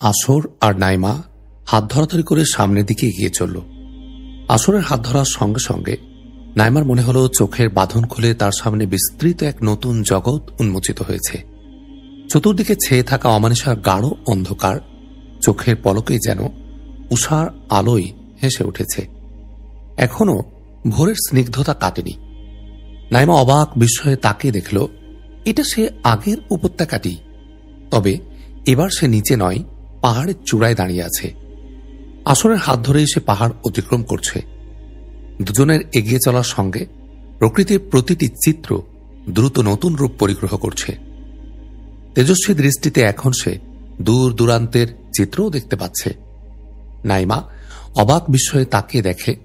আসর আর নাইমা হাত ধরাধরি করে সামনের দিকে এগিয়ে চলল। আসরের হাত ধরার সঙ্গে সঙ্গে নাইমার মনে হলো চোখের বাঁধন খুলে তার সামনে বিস্তৃত এক নতুন জগৎ উন্মোচিত হয়েছে। চতুর্দিকে ছেয়ে থাকা অমানিসার গাঢ় অন্ধকার, চোখের পলকেই যেন উষার আলোয় হেসে উঠেছে। এখনও ভোরের স্নিগ্ধতা কাটেনি। নাইমা অবাক বিস্ময়ে তাকে দেখল, এটা সে আগের উপত্যকাটি। তবে এবার সে নিচে নয় পাহাড়ের চূড়ায় দাঁড়িয়ে আছে। আসরের হাত ধরেই সে পাহাড় অতিক্রম করছে। দুজনের এগিয়ে চলার সঙ্গে প্রকৃতির প্রতিটি চিত্র দ্রুত নতুন রূপ পরিগ্রহ করছে। তেজস্বী দৃষ্টিতে এখন সে দূর দূরান্তের চিত্রও দেখতে পাচ্ছে। নাইমা অবাক বিস্ময়ে তাকিয়ে দেখে,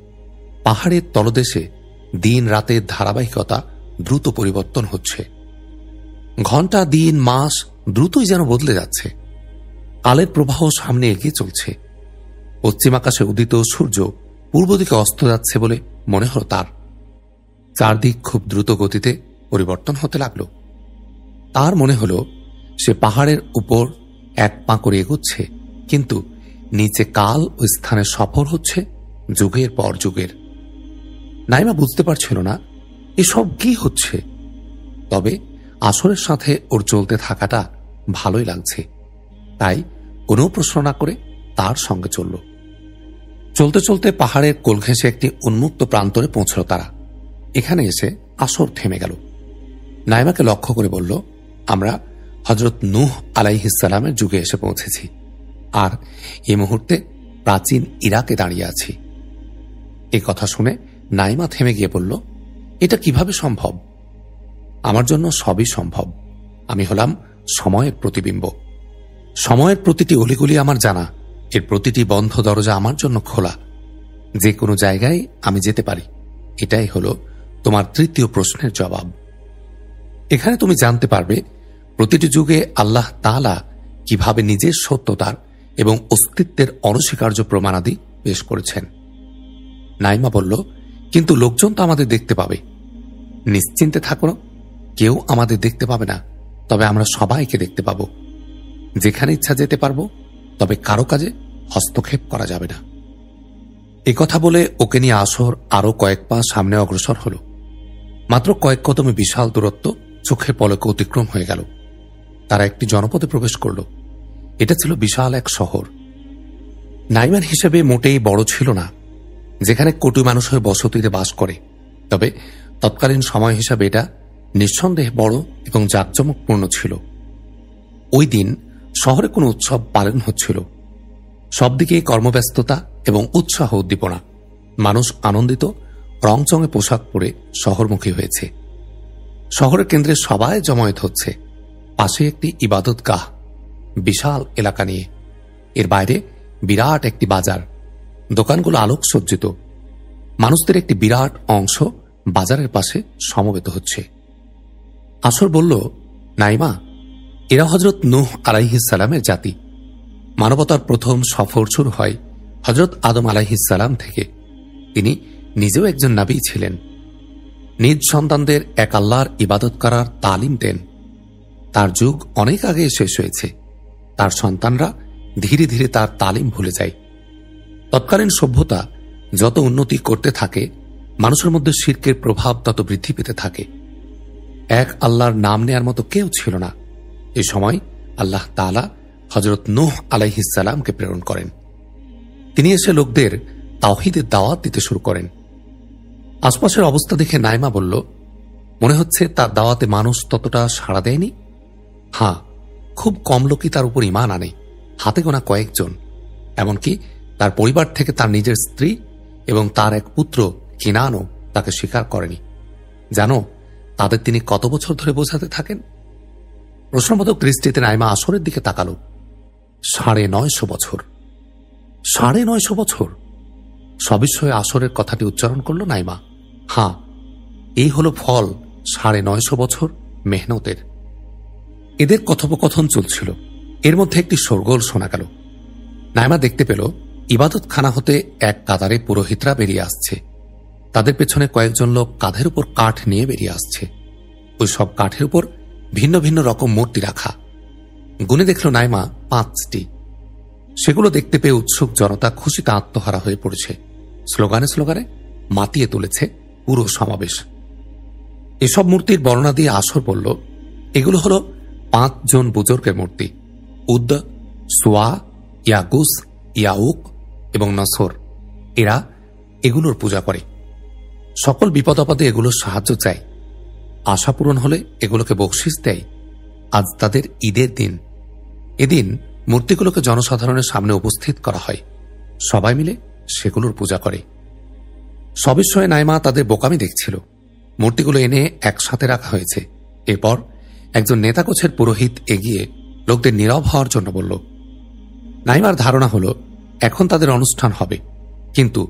পাহাড়ের তলদেশে দিন রাতের ধারাবাহিকতা দ্রুত পরিবর্তন হচ্ছে। ঘণ্টা, দিন, মাস দ্রুতই যেন বদলে যাচ্ছে। কালের প্রবাহ সামনে এগিয়ে চলছে। পশ্চিম আকাশে উদিত সূর্য পূর্ব দিকে অস্ত যাচ্ছে বলে মনে হল তার। চারদিক খুব দ্রুত গতিতে পরিবর্তন হতে লাগল। তার মনে হল, সে পাহাড়ের উপর এক পা করে এগোচ্ছে, কিন্তু নিচে কাল ও স্থানে সফর হচ্ছে যুগের পর যুগের। নাইমা বুঝতে পারছিল না, এসব কি হচ্ছে? তবে আসরের সাথে ওর চলতে থাকাটা ভালোই লাগছে। তাই কোনো প্রশ্ন না করে তার সঙ্গে চলল। চলতে চলতে পাহাড়ের কোল ঘেঁষে একটি উন্মুক্ত প্রান্তরে পৌঁছল তারা। এখানে এসে আসর থেমে গেল। নাইমাকে লক্ষ্য করে বলল, আমরা হজরত নুহ আলাইহিসালামের যুগে এসে পৌঁছেছি। আর এই মুহূর্তে প্রাচীন ইরাকে দাঁড়িয়ে আছি। এ কথা শুনে নাইমা থেমে গিয়ে বলল, এটা কীভাবে সম্ভব? আমার জন্য সবই সম্ভব। আমি হলাম সময়ের প্রতিবিম্ব। সময়ের প্রতিটি অলিগুলি আমার জানা। এর প্রতিটি বন্ধ দরজা আমার জন্য খোলা। যে কোনো জায়গায় আমি যেতে পারি। এটাই হলো তোমার তৃতীয় প্রশ্নের জবাব। এখানে তুমি জানতে পারবে, প্রতিটি যুগে আল্লাহ তালা কীভাবে নিজের সত্যতার এবং অস্তিত্বের অনস্বীকার্য প্রমাণাদি পেশ করেছেন। নাইমা বলল, কিন্তু লোকজন তো আমাদের দেখতে পাবে। নিশ্চিন্তে থাকো কেউ আমাদের দেখতে পাবে না। তবে আমরা সবাইকে দেখতে পাব। যেখানে ইচ্ছা যেতে পারব, তবে কারও কাজে হস্তক্ষেপ করা যাবে না। এ কথা বলে ওকে নিয়ে আসর আরও কয়েক পা সামনে অগ্রসর হল। মাত্র কয়েক কদমে বিশাল দূরত্ব চোখের পলকে অতিক্রম হয়ে গেল। তারা একটি জনপদে প্রবেশ করল। এটা ছিল বিশাল এক শহর। নাইমান হিসেবে মোটেই বড় ছিল না, যেখানে কোটি মানুষ হয়ে বসতিতে বাস করে। তবে তৎকালীন সময় হিসাবে এটা নিঃসন্দেহে বড় এবং জাঁকজমকপূর্ণ ছিল। ওই দিন শহরে কোনো উৎসব পালন হচ্ছিল। সবদিকে কর্মব্যস্ততা এবং উৎসাহ উদ্দীপনা। মানুষ আনন্দিত, রংচঙে পোশাক পরে শহরমুখী হয়েছে। শহরের কেন্দ্রে সবাই জমায়েত হচ্ছে। পাশে একটি ইবাদত গাহ বিশাল এলাকা নিয়ে। এর বাইরে বিরাট একটি বাজার। দোকানগুলো আলোক সজ্জিত মানুষদের একটি বিরাট অংশ বাজারের পাশে সমবেত হচ্ছে। আসর বলল, নাইমা এরা হজরত নুহ আলাইহিসালামের জাতি। মানবতার প্রথম সফর শুরু হয় হজরত আদম আলাইহিসালাম থেকে। তিনি নিজেও একজন নাবী ছিলেন। নিজ সন্তানদের এক আল্লাহর ইবাদত করার তালিম দেন। তার যুগ অনেক আগে শেষ হয়েছে। তার সন্তানরা ধীরে ধীরে তার তালিম ভুলে যায়। তৎকালীন সভ্যতা যত উন্নতি করতে থাকে, মানুষের মধ্যে শির্কের প্রভাব তত বৃদ্ধি পেতে থাকে। এক আল্লাহর নাম নেয়ার মতো কেউ ছিল না। এ সময় আল্লাহ তালা হজরত নুহ আলাইহিসালামকে প্রেরণ করেন। তিনি এসে লোকদের তাওহিদের দাওয়াত দিতে শুরু করেন। আশপাশের অবস্থা দেখে নাইমা বলল, মনে হচ্ছে তার দাওয়াতে মানুষ ততটা সাড়া দেয়নি? হ্যাঁ খুব কম লোকই তার উপর ইমান আনে, হাতে গোনা কয়েকজন। এমনকি তার পরিবার থেকে তার নিজের স্ত্রী এবং তার এক পুত্র কিনানও তাকে স্বীকার করেনি। জানো, তাদের তিনি কত বছর ধরে বোঝাতে থাকেন? প্রশ্নবোধক দৃষ্টিতে নাইমা আসরের দিকে তাকাল। সাড়ে নয়শো বছর। সাড়ে নয়শো বছর? সবিস্ময়ে আসরের কথাটি উচ্চারণ করল নাইমা। হাঁ, এই হল ফল সাড়ে নয়শো বছর মেহনতের। এদের কথোপকথন চলছিল। এর মধ্যে একটি সরগোল শোনা গেল। নাইমা দেখতে পেল ইবাদত খানা হতে এক কাতারে পুরোহিতরা বেরিয়ে আসছে। তাদের পেছনে কয়েকজন লোক কাঁধের উপর কাঠ নিয়ে বেরিয়ে আসছে। ওই সব কাঠের উপর ভিন্ন ভিন্ন রকম মূর্তি রাখা। গুনে দেখল নাইমা পাঁচটি। সেগুলো দেখতে পেয়ে উৎসুক জনতা খুশিতে আত্মহারা হয়ে পড়েছে। স্লোগানে স্লোগানে মাতিয়ে তুলেছে পুরো সমাবেশ। এসব মূর্তির বর্ণনা দিয়ে আসর বলল এগুলো হল পাঁচজন বুজুর্গের মূর্তি উদ্দ সোয়া, ইয়াগুস, ইয়াউক এবং নসর। এরা এগুলোর পূজা করে। সকল বিপদ আপদে এগুলোর সাহায্য চায়। আশা পূরণ হলে এগুলোকে বকশিস দেয়। আজ তাদের ঈদের দিন। এদিন মূর্তিগুলোকে জনসাধারণের সামনে উপস্থিত করা হয়। সবাই মিলে সেগুলোর পূজা করে। সবিস্ময়ে নাইমা তাদের বোকামি দেখছিল। মূর্তিগুলো এনে একসাথে রাখা হয়েছে। এরপর একজন নেতাকোছের পুরোহিত এগিয়ে লোকদের নীরব হওয়ার জন্য বলল, নাইমার ধারণা হল, এখন তাদের অনুষ্ঠান হবে। কিন্তু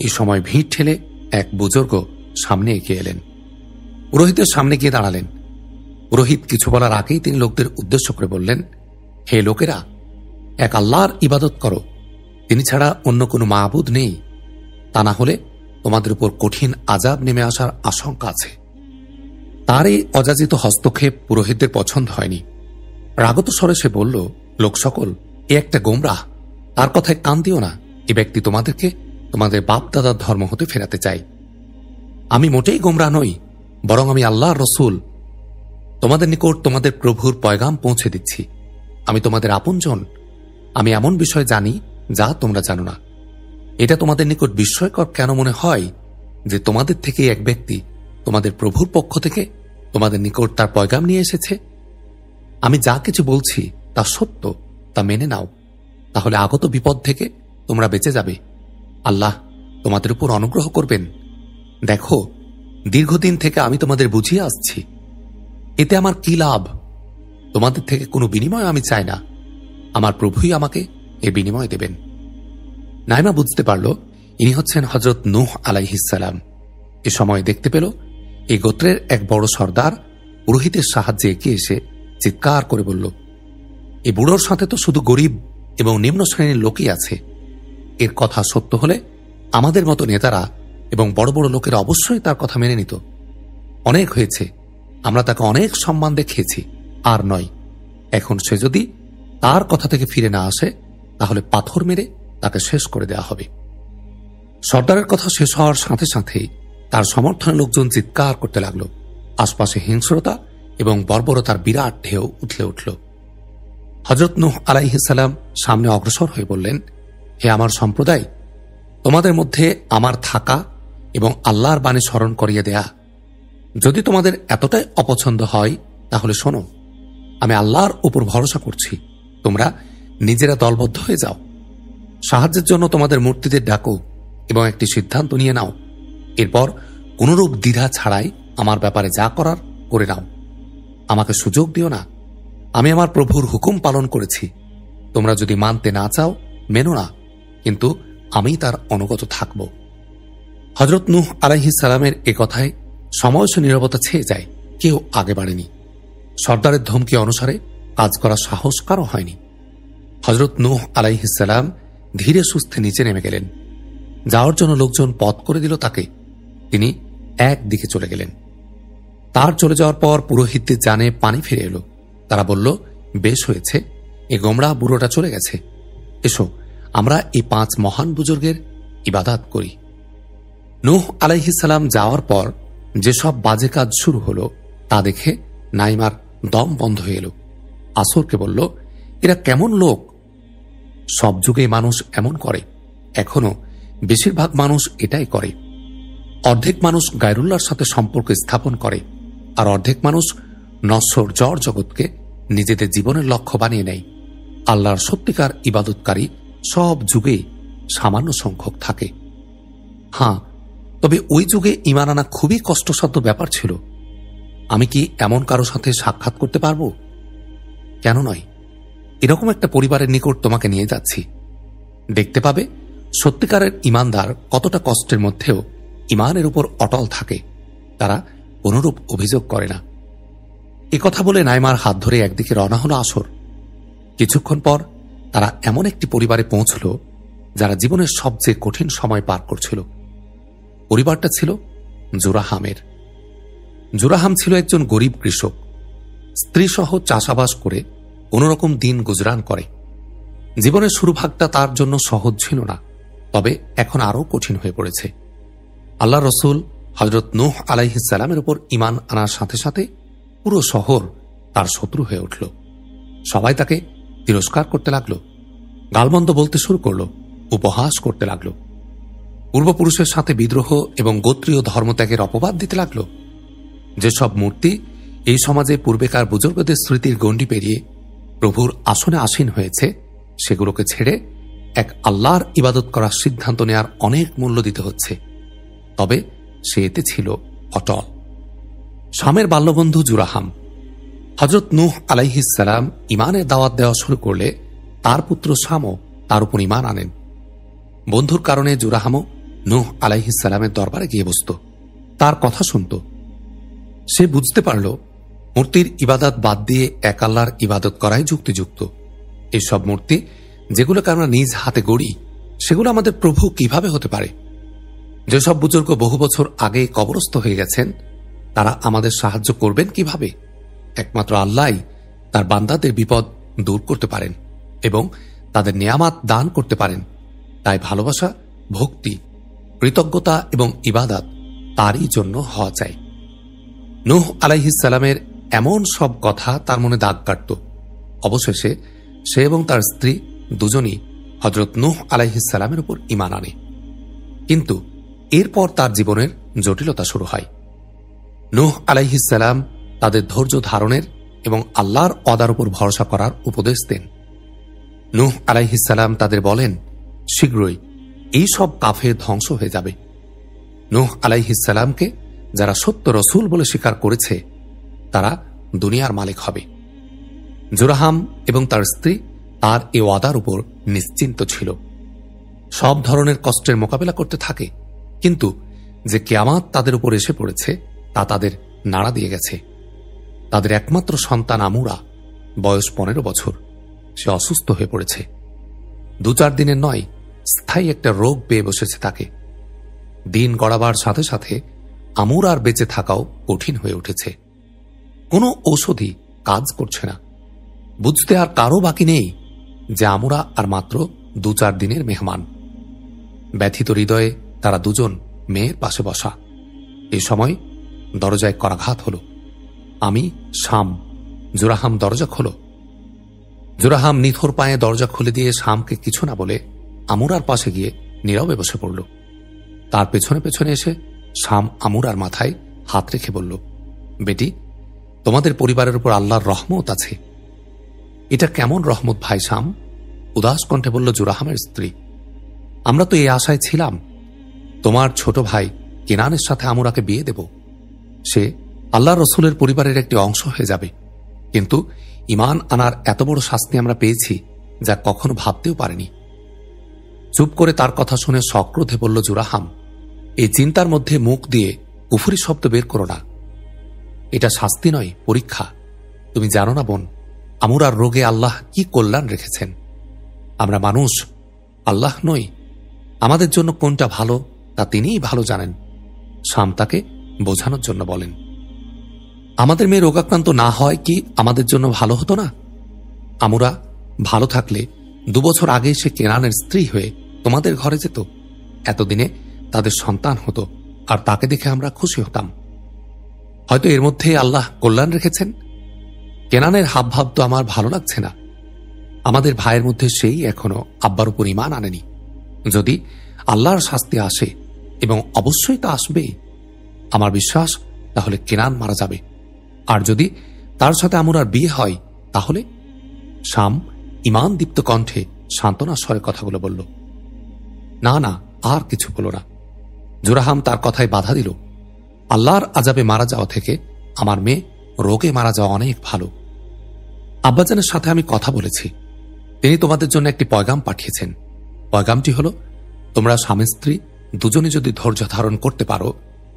এই সময় ভিড় ঠেলে এক বুজুর্গ সামনে এগিয়ে এলেন। পুরোহিতের সামনে গিয়ে দাঁড়ালেন। পুরোহিত কিছু বলার আগেই তিনি লোকদের উদ্দেশ্য করে বললেন, হে লোকেরা, এক আল্লাহর ইবাদত করো। তিনি ছাড়া অন্য কোনো মাহবুদ নেই। তা না হলে তোমাদের উপর কঠিন আজাব নেমে আসার আশঙ্কা আছে। তার এই অযাচিত হস্তক্ষেপ পুরোহিতদের পছন্দ হয়নি। রাগত স্বরে সে বলল, লোক সকল, এ একটা গোমরাহ তার কথায় কান দিও না। এ ব্যক্তি তোমাদেরকে তোমাদের বাপ দাদার ধর্ম হতে ফেরাতে চাই আমি মোটেই গোমরা নই বরং আমি আল্লাহ রসুল। তোমাদের নিকট তোমাদের প্রভুর পয়গাম পৌঁছে দিচ্ছি। আমি তোমাদের আপনজন। আমি এমন বিষয় জানি যা তোমরা জানো না। এটা তোমাদের নিকট বিস্ময়কর কেন মনে হয় যে তোমাদের থেকে এক ব্যক্তি তোমাদের প্রভুর পক্ষ থেকে তোমাদের নিকট তার পয়গাম নিয়ে এসেছে? আমি যা কিছু বলছি তা সত্য, তা মেনে নাও। তাহলে আগত বিপদ থেকে তোমরা বেঁচে যাবে। আল্লাহ তোমাদের উপর অনুগ্রহ করবেন। দেখো দীর্ঘদিন থেকে আমি তোমাদের বুঝিয়ে আসছি। এতে আমার কি লাভ? তোমাদের থেকে কোনো বিনিময় আমি চাই না। আমার প্রভুই আমাকে এ বিনিময় দেবেন। নাইমা বুঝতে পারল, ইনি হচ্ছেন হজরত নুহ আলাইহিসালাম এ সময় দেখতে পেল, এই গোত্রের এক বড় সর্দার পুরোহিতের সাহায্যে এগিয়ে এসে চিৎকার করে বলল, এ বুড়োর সাথে তো শুধু গরিব এবং নিম্ন শ্রেণির লোকই আছে। এর কথা সত্য হলে আমাদের মতো নেতারা এবং বড় বড় লোকেরা অবশ্যই তার কথা মেনে নিত। অনেক হয়েছে, আমরা তাকে অনেক সম্মান দেখিয়েছি, আর নয়, এখন সে যদি তার কথা থেকে ফিরে না আসে, তাহলে পাথর মেরে তাকে শেষ করে দেওয়া হবে। সর্দারের কথা শেষ হওয়ার সাথে সাথেই তার সমর্থনে লোকজন চিৎকার করতে লাগল। আশপাশে হিংস্রতা এবং বর্বরতার বিরাট ঢেউ উঠলে উঠল। হজরত নুহ আলাইহিসাল্লাম সামনে অগ্রসর হয়ে বললেন, হে আমার সম্প্রদায়, তোমাদের মধ্যে আমার থাকা এবং আল্লাহর বাণী স্মরণ করিয়ে দেয়া। যদি তোমাদের এতটাই অপছন্দ হয়, তাহলে শোনো, আমি আল্লাহর উপর ভরসা করছি। তোমরা নিজেরা দলবদ্ধ হয়ে যাও। সাহায্যের জন্য তোমাদের মূর্তিদের ডাকো এবং একটি সিদ্ধান্ত নিয়ে নাও। এরপর কোনরূপ দ্বিধা ছাড়াই আমার ব্যাপারে যা করার করে নাও। আমাকে সুযোগ দিও না। আমি আমার প্রভুর হুকুম পালন করেছি। তোমরা যদি মানতে না চাও, মেনো না, কিন্তু আমি তার অনুগত থাকব। হজরত নুহ সালামের এ কথায় সময় নিরবতা ছেয়ে যায়, কেউ আগে বাড়েনি। সর্দারের ধমকি অনুসারে কাজ করা সাহস কারও হয়নি। হজরত নুহ আলাইহিসাল্লাম ধীরে সুস্থে নিচে নেমে গেলেন। যাওয়ার জন্য লোকজন পথ করে দিল তাকে। তিনি একদিকে চলে গেলেন। তার চলে যাওয়ার পর পুরোহিতদের জানে পানি ফিরে এলো। তারা বলল, বেশ হয়েছে, এ গোমরা বুড়োটা চলে গেছে। এসো, আমরা এই পাঁচ মহান বুজুর্গের ইবাদাত করি। নুহ আলাইহিসাল্লাম যাওয়ার পর যেসব বাজে কাজ শুরু হলো, তা দেখে নাইমার দম বন্ধ হয়ে এলো। আসরকে বলল, এরা কেমন লোক? সব যুগে মানুষ এমন করে, এখনও বেশিরভাগ মানুষ এটাই করে। অর্ধেক মানুষ গায়রুল্লার সাথে সম্পর্ক স্থাপন করে, আর অর্ধেক মানুষ নশ্বর জড় জগৎকে নিজেদের জীবনের লক্ষ্য বানিয়ে নেয়। আল্লাহর সত্যিকার ইবাদতকারী সব যুগে সামান্য সংখ্যক থাকে। হ্যাঁ তবে ওই যুগে ইমান আনা খুবই কষ্টসাধ্য ব্যাপার ছিল। আমি কি এমন কারও সাথে সাক্ষাৎ করতে পারব? কেন নয়। এরকম একটা পরিবারের নিকট তোমাকে নিয়ে যাচ্ছি। দেখতে পাবে, সত্যিকারের ইমানদার কতটা কষ্টের মধ্যেও ইমানের উপর অটল থাকে, তারা কোনরূপ অভিযোগ করে না। এ কথা বলে নাইমার হাত ধরে একদিকে রওনা হলো আসর। কিছুক্ষণ পর তারা এমন একটি পরিবারে পৌঁছল, যারা জীবনের সবচেয়ে কঠিন সময় পার করছিল। পরিবারটা ছিল জোরাহামের। জোরাহাম ছিল একজন গরিব কৃষক। স্ত্রীসহ চাষাবাস করে কোনোরকম দিন গুজরান করে। জীবনের শুরুভাগটা তার জন্য সহজ ছিল না, তবে এখন আরও কঠিন হয়ে পড়েছে। আল্লাহ রসুল হজরত নোহ আলাইহিসালামের উপর ইমান আনার সাথে সাথে পুরো শহর তার শত্রু হয়ে উঠল। সবাই তাকে তিরস্কার করতে লাগল, গালমন্দ বলতে শুরু করল, উপহাস করতে লাগল। পূর্বপুরুষের সাথে বিদ্রোহ এবং গোত্রীয় ধর্মত্যাগের অপবাদ দিতে লাগল। যেসব মূর্তি এই সমাজে পূর্বেকার বুজুর্গদের স্মৃতির গণ্ডি পেরিয়ে প্রভুর আসনে আসীন হয়েছে, সেগুলোকে ছেড়ে এক আল্লাহর ইবাদত করার সিদ্ধান্ত নেয়ার অনেক মূল্য দিতে হচ্ছে। তবে সে এতে ছিল অটল। স্বামের বাল্যবন্ধু জুরাহাম হজরত নুহ আলাইহিসালাম ইমানের দাওয়াত দেওয়া শুরু করলে তার পুত্র শামও তার উপর ইমান আনেন। বন্ধুর কারণে জুরাহামও নুহ আলাইহিসালামের দরবারে গিয়ে বসত। তার কথা শুনত। সে বুঝতে পারল, মূর্তির ইবাদত বাদ দিয়ে এক আল্লাহর ইবাদত করাই যুক্তিযুক্ত। এসব মূর্তি, যেগুলোকে আমরা নিজ হাতে গড়ি, সেগুলো আমাদের প্রভু কীভাবে হতে পারে? যেসব বুজুর্গ বহু বছর আগে কবরস্থ হয়ে গেছেন, তারা আমাদের সাহায্য করবেন কীভাবে? একমাত্র আল্লাহ তার বান্দাদের বিপদ দূর করতে পারেন এবং তাদের নিয়ামাত দান করতে পারেন। তাই ভালোবাসা, ভক্তি কৃতজ্ঞতা এবং ইবাদাত তারই জন্য হওয়া চাই। নুহ আলাইহিসালামের এমন সব কথা তার মনে দাগ কাটত। অবশেষে সে এবং তার স্ত্রী দুজনই হজরত নুহ আলাইহিসালামের উপর ইমান আনে। কিন্তু এরপর তার জীবনের জটিলতা শুরু হয়। নুহ আলাইহিসালাম তাদের ধৈর্য ধারণের এবং আল্লাহর অদার উপর ভরসা করার উপদেশ দেন। নুহ আলাইহিসাল্লাম তাদের বলেন, শীঘ্রই এই সব কাফে ধ্বংস হয়ে যাবে। নুহ আলাইহিসাল্লামকে যারা সত্য রসুল বলে স্বীকার করেছে, তারা দুনিয়ার মালিক হবে। জোরাহাম এবং তার স্ত্রী তার এ ওয়াদার উপর নিশ্চিন্ত ছিল। সব ধরনের কষ্টের মোকাবেলা করতে থাকে, কিন্তু যে কেয়ামাত তাদের উপর এসে পড়েছে, তা তাদের নাড়া দিয়ে গেছে। তাদের একমাত্র সন্তান আমুরা, বয়স পনেরো বছর। সে অসুস্থ হয়ে পড়েছে। দু চার দিনের নয় স্থায়ী একটা রোগ পেয়ে বসেছে তাকে। দিন গড়াবার সাথে সাথে আমুর আর বেঁচে থাকাও কঠিন হয়ে উঠেছে। কোনো ঔষধই কাজ করছে না। বুঝতে আর কারও বাকি নেই যে আমরা আর মাত্র দু চার দিনের মেহমান। ব্যথিত হৃদয়ে তারা দুজন মেয়ের পাশে বসা। এ সময় দরজায় করাঘাত হল। আমি, শাম, জোরাহাম দরজা খোলো। জোরাহাম নিথর পায়ে দরজা খুলে দিয়ে শামকে কিছু না বলে আমুরার পাশে গিয়ে নীরবে বসে পড়ল। তার পেছনে পেছনে এসে শাম আমুরার মাথায় হাত রেখে বলল, বেটি, তোমাদের পরিবারের উপর আল্লাহর রহমত আছে। এটা কেমন রহমত ভাই শাম? উদাস কণ্ঠে বলল, জোরাহামের স্ত্রী। আমরা তো এই আশায় ছিলাম। তোমার ছোট ভাই কেনানের সাথে আমুরাকে বিয়ে দেব। সে আল্লাহ রসুলের পরিবারের একটি অংশ হয়ে যাবে। কিন্তু ইমান আনার এত বড় শাস্তি আমরা পেয়েছি যা কখনো ভাবতেও পারেনি। চুপ করে তার কথা শুনে সক্রোধে বলল, জুরাহাম, এই চিন্তার মধ্যে মুখ দিয়ে কুফুরি শব্দ বের করো না। এটা শাস্তি নয়, পরীক্ষা। তুমি জানো না বোন, আমুরার রোগে আল্লাহ কি কল্যাণ রেখেছেন। আমরা মানুষ, আল্লাহ নই। আমাদের জন্য কোনটা ভালো, তা তিনিই ভালো জানেন। শাম তাকে বোঝানোর জন্য বলেন, আমাদের মেয়ে রোগাক্রান্ত না হয় কি আমাদের জন্য ভালো হতো না? আমরা ভালো থাকলে দুবছর আগে সে কেরানের স্ত্রী হয়ে তোমাদের ঘরে যেত। এতদিনে তাদের সন্তান হতো আর তাকে দেখে আমরা খুশি হতাম। হয়তো এর মধ্যে আল্লাহ কল্যাণ রেখেছেন। কেনানের হাবভাব তো আমার ভালো লাগছে না। আমাদের ভাইয়ের মধ্যে সেই এখনও আব্বার উপর ইমান আনেনি। যদি আল্লাহর শাস্তি আসে এবং অবশ্যই তা আসবেই আমার বিশ্বাস তাহলে কেনান মারা যাবে। আর যদি তার সাথে আমার আর বিয়ে হয়, তাহলে শাম ইমান দীপ্ত কণ্ঠে সান্ত্বনার স্বরে কথাগুলো বলল। না না, আর কিছু বলো না। জোরাহাম তার কথায় বাধা দিল। আল্লাহর আজাবে মারা যাওয়া থেকে আমার মেয়ে রোগে মারা যাওয়া অনেক ভালো। আব্বাজানের সাথে আমি কথা বলেছি। তিনি তোমাদের জন্য একটি পয়গাম পাঠিয়েছেন। পয়গামটি হল, তোমরা স্বামী স্ত্রী দুজনে যদি ধৈর্য ধারণ করতে পারো,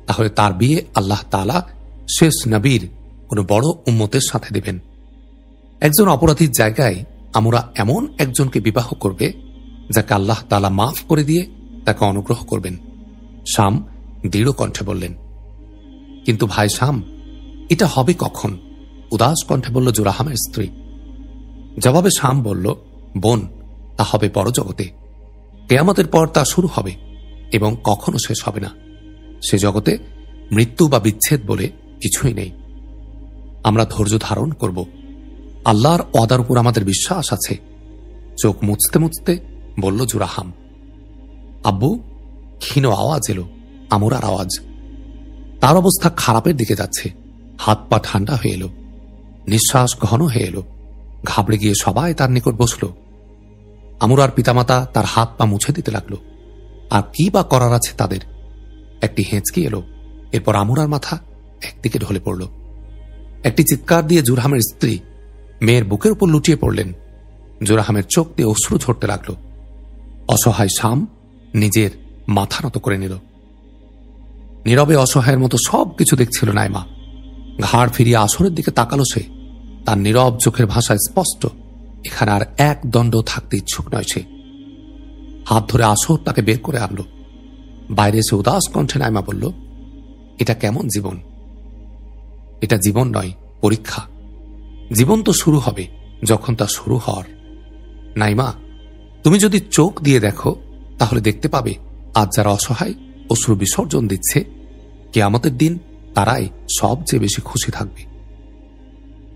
তাহলে তার বিয়ে আল্লাহ তালা শেষ নবীর কোনো বড় উম্মতের সাথে দেবেন। একজন অপরাধীর জায়গায় আমরা এমন একজনকে বিবাহ করবে যাকে আল্লাহ তালা মাফ করে দিয়ে তাকে অনুগ্রহ করবেন। শাম দৃঢ় কণ্ঠে বললেন, কিন্তু ভাই শাম, এটা হবে কখন? উদাস কণ্ঠে বলল, জোরাহামের স্ত্রী। জবাবে শাম বলল, বোন, তা হবে পরজগতে। কেয়ামতের পর তা শুরু হবে এবং কখনো শেষ হবে না। সে জগতে মৃত্যু বা বিচ্ছেদ বলে কিছুই নেই। আমরা ধৈর্য ধারণ করব। আল্লাহর অদার উপর আমাদের বিশ্বাস আছে। চোখ মুছতে মুছতে বলল জুরাহাম আব্বু ক্ষীণ আওয়াজ এলো, আমরার আওয়াজ। তার অবস্থা খারাপের দিকে যাচ্ছে। হাত পা ঠান্ডা হয়ে এলো, নিঃশ্বাস ঘন হয়ে এলো, ঘাবড়ে গিয়ে সবাই তার নিকট বসল। আমুরার পিতামাতা তার হাত পা মুছে দিতে লাগল। আর কি বা করার আছে তাদের? একটি হেঁচকি এলো, এরপর আমুরার মাথা একদিকে ঢলে পড়ল। একটি চিৎকার দিয়ে জুরহামের স্ত্রী মেয়ের বুকের উপর লুটিয়ে পড়লেন। জুরাহামের চোখ দিয়ে অশ্রু ঝরতে লাগল। অসহায় শাম নিজের মাথা নত করে নিল। নীরবে অসহায়ের মতো সব কিছু দেখছিল নাইমা। ঘাড় ফিরিয়ে আসরের দিকে তাকালো সে। তার নীরব চোখের ভাষায় স্পষ্ট। এখানে আর এক দণ্ড থাকতে ইচ্ছুক নয় সে। হাত ধরে আসর তাকে বের করে আনলো। বাইরে এসে উদাস কণ্ঠে নাইমা বলল, এটা কেমন জীবন? এটা জীবন নয়, পরীক্ষা। জীবন তো শুরু হবে যখন তা শুরু হওয়ার। নাইমা তুমি যদি চোখ দিয়ে দেখো, তাহলে দেখতে পাবে, আজ যারা অসহায়, অশ্রু বিসর্জন দিচ্ছে, কেয়ামতের দিন তারাই সবচেয়ে বেশি খুশি থাকবে।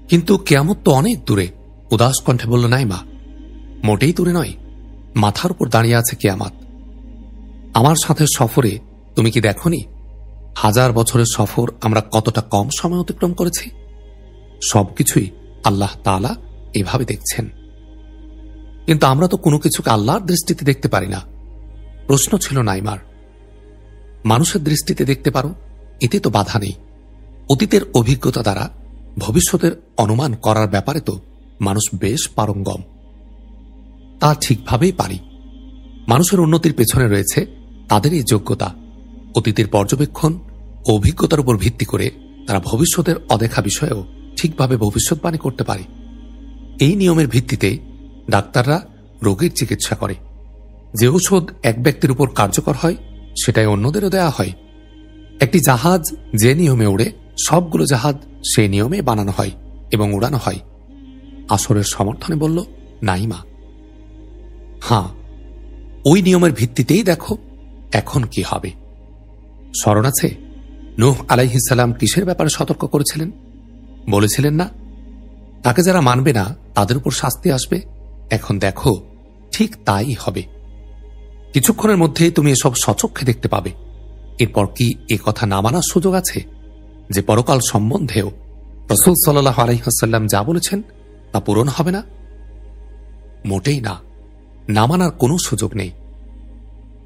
কিন্তু কেয়ামত তো অনেক দূরে, উদাস কণ্ঠে বলল নাই মা মোটেই দূরে নয়, মাথার উপর দাঁড়িয়ে আছে কেয়ামাত। আমার সাথে সফরে তুমি কি দেখনি? হাজার বছরের সফর আমরা কতটা কম সময় অতিক্রম করেছি? সবকিছুই আল্লাহ তালা এভাবে দেখছেন। কিন্তু আমরা তো কোনো কিছুকে আল্লাহর দৃষ্টিতে দেখতে পারি না। প্রশ্ন ছিল নাইমার, মানুষের দৃষ্টিতে দেখতে পারো, এতে তো বাধা নেই। অতীতের অভিজ্ঞতা দ্বারা ভবিষ্যতের অনুমান করার ব্যাপারে তো মানুষ বেশ পারঙ্গম। তা ঠিকভাবেই পারি। মানুষের উন্নতির পেছনে রয়েছে তাদের এই যোগ্যতা। অতীতের পর্যবেক্ষণ ও অভিজ্ঞতার উপর ভিত্তি করে তারা ভবিষ্যতের অদেখা বিষয়েও ঠিকভাবে ভবিষ্যৎবাণী করতে পারে। এই নিয়মের ভিত্তিতে ডাক্তাররা রোগের চিকিৎসা করে। যে ঔষধ এক ব্যক্তির উপর কার্যকর হয়, সেটাই অন্যদেরও দেয়া হয়। একটি জাহাজ যে নিয়মে উড়ে সবগুলো জাহাজ সেই নিয়মে বানানো হয় এবং উড়ানো হয়। আসরের সমর্থনে বলল নাইমা হাঁ, ওই নিয়মের ভিত্তিতেই দেখো, এখন কি হবে। স্মরণ আছে, নুহ আলাইহিসাল্লাম কিসের ব্যাপারে সতর্ক করেছিলেন? বলেছিলেন না, তাকে যারা মানবে না, তাদের উপর শাস্তি আসবে এখন দেখো, ঠিক তাই হবে। কিছুক্ষণের মধ্যে তুমি এসব সচক্ষে দেখতে পাবে। এরপর কি এ কথা না মানার সুযোগ আছে? যে পরকাল সম্বন্ধেও রসুল সাল্লাহ আলহিহাসাল্লাম যা বলেছেন তা পূরণ হবে না? মোটেই না। না মানার কোনো সুযোগ নেই।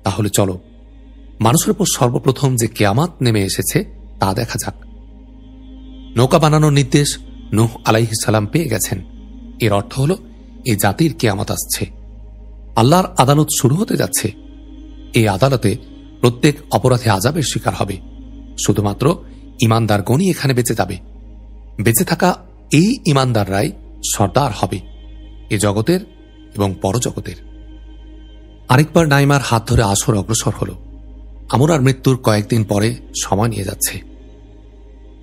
তাহলে চলো, মানুষের উপর সর্বপ্রথম যে কেয়ামাত নেমে এসেছে তা দেখা যাক। নৌকা বানানোর নির্দেশ নুহ আলাইহিসাল্লাম পেয়ে গেছেন। এর অর্থ হল এ জাতির কেয়ামত আসছে। আল্লাহর আদালত শুরু হতে যাচ্ছে। এই আদালতে প্রত্যেক অপরাধে আজাবের শিকার হবে। শুধুমাত্র ইমানদার গণই এখানে বেঁচে যাবে। বেঁচে থাকা এই ইমানদাররাই সর্দার হবে, এ জগতের এবং পরজগতের। আরেকবার নাইমার হাত ধরে আসর অগ্রসর হল। আমরার মৃত্যুর কয়েকদিন পরে সময় নিয়ে যাচ্ছে।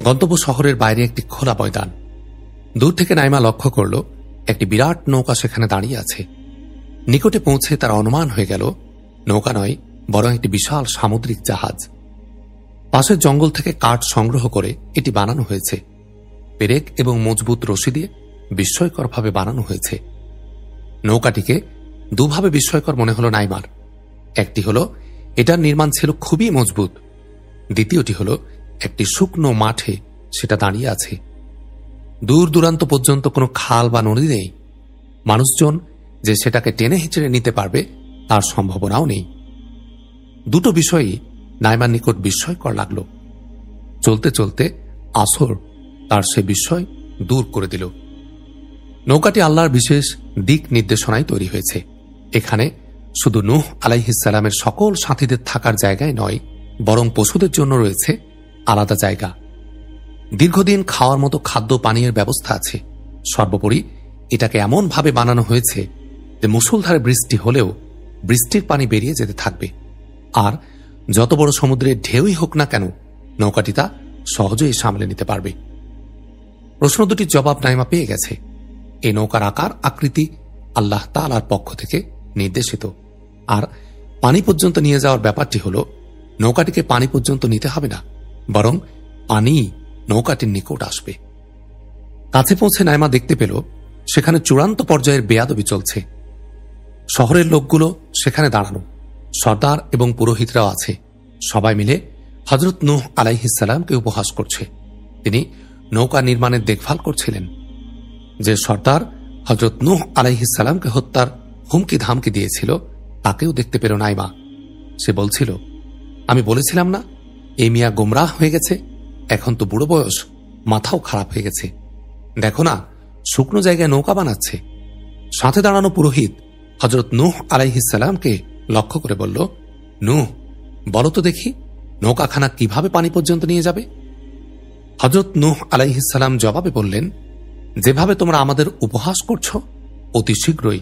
গন্তব্য শহরের বাইরে একটি খোলা ময়দান। দূর থেকে নাইমা লক্ষ্য করল একটি বিরাট নৌকা সেখানে দাঁড়িয়ে আছে। নিকটে পৌঁছে তার অনুমান হয়ে গেল, নৌকা নয়, বরং একটি বিশাল সামুদ্রিক জাহাজ। পাশের জঙ্গল থেকে কাঠ সংগ্রহ করে এটি বানানো হয়েছে। পেরেক এবং মজবুত রশি দিয়ে বিস্ময়করভাবে বানানো হয়েছে। নৌকাটিকে দুভাবে বিস্ময়কর মনে হল নাইমার। একটি হল, এটার নির্মাণ ছিল খুবই মজবুত। দ্বিতীয়টি হল, একটি শুকনো মাঠে সেটা দাঁড়িয়ে আছে। দূর দূরান্ত পর্যন্ত কোনো খাল বা নদী নেই। মানুষজন যে সেটাকে টেনে হিচড়ে নিতে পারবে, তার সম্ভাবনাও নেই। দুটো বিষয়ই নাইমার নিকট বিস্ময়কর লাগল। চলতে চলতে আসর তার সে বিস্ময় দূর করে দিল। নৌকাটি আল্লাহর বিশেষ দিক নির্দেশনায় তৈরি হয়েছে। এখানে শুধু নুহ আলাইহিসালামের সকল সাথীদের থাকার জায়গায় নয়, বরং পশুদের জন্য রয়েছে আলাদা জায়গা। দীর্ঘদিন খাওয়ার মতো খাদ্য পানীয়ের ব্যবস্থা আছে। সর্বোপরি, এটাকে এমনভাবে বানানো হয়েছে যে মুসলধারে বৃষ্টি হলেও বৃষ্টির পানি বেরিয়ে যেতে থাকবে। আর যত বড় সমুদ্রের ঢেউই হোক না কেন, নৌকাটি তা সহজেই সামলে নিতে পারবে। প্রশ্ন দুটির জবাব নাইমা পেয়ে গেছে। এই নৌকার আকার, আকৃতি আল্লাহ তালার পক্ষ থেকে নির্দেশিত। আর পানি পর্যন্ত নিয়ে যাওয়ার ব্যাপারটি হল, নৌকাটিকে পানি পর্যন্ত নিতে হবে না, বরং পানি নৌকাটির নিকট আসবে। কাছে পৌঁছে নাইমা দেখতে পেল, সেখানে চূড়ান্ত পর্যায়ের বেয়াদবি চলছে। শহরের লোকগুলো সেখানে দাঁড়ানো, সর্দার এবং পুরোহিতরাও আছে। সবাই মিলে হজরত নুহ আলাইহিসাল্লামকে উপহাস করছে। তিনি নৌকা নির্মাণের দেখভাল করছিলেন। যে সর্দার হজরত নুহ আলাইহিসাল্লামকে হত্যার হুমকি ধামকি দিয়েছিল, তাকেও দেখতে পেল নাইমা। সে বলছিল, আমি বলেছিলাম না, এই মিয়া গোমরাহ হয়ে গেছে এখন তো বুড়ো বয়স, মাথাও খারাপ হয়ে গেছে। দেখো না, শুকনো জায়গায় নৌকা বানাচ্ছে। সাথে দাঁড়ানো পুরোহিত হজরত নুহ আলাইহিসাল্লামকে লক্ষ্য করে বলল, নুহ, বলো তো দেখি, নৌকাখানা কীভাবে পানি পর্যন্ত নিয়ে যাবে? হজরত নুহ আলাইহিসাল্লাম জবাবে বললেন, যেভাবে তোমরা আমাদের উপহাস করছ, অতি শীঘ্রই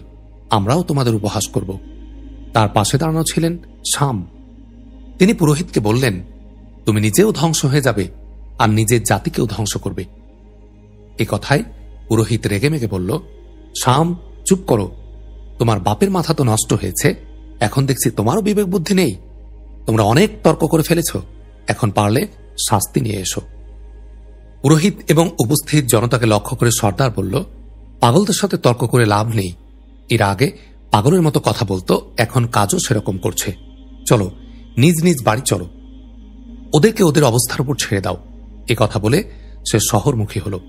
আমরাও তোমাদের উপহাস করব। তার পাশে দাঁড়ানো ছিলেন শাম। তিনি পুরোহিতকে বললেন, তুমি নিজেও ধ্বংস হয়ে যাবে আর নিজের জাতিকেও ধ্বংস করবে। এ কথায় পুরোহিত রেগে মেগে বলল, শাম, চুপ করো। তোমার বাপের মাথা তো নষ্ট হয়েছে। এখন দেখছি তোমারও বিবেক বুদ্ধি নেই। তোমরা অনেক তর্ক করে ফেলেছ। এখন পারলে শাস্তি নিয়ে এসো। পুরোহিত এবং উপস্থিত জনতাকে লক্ষ্য করে সর্দার বলল, পাগলদের সাথে তর্ক করে লাভ নেই। এর আগে পাগলের মতো কথা বলতো, এখন কাজও সেরকম করছে। চলো, নিজ নিজ বাড়ি চলো। ওদেরকে ওদের অবস্থার উপর ছেড়ে দাও। এ কথা বলে সে শহরমুখী হল।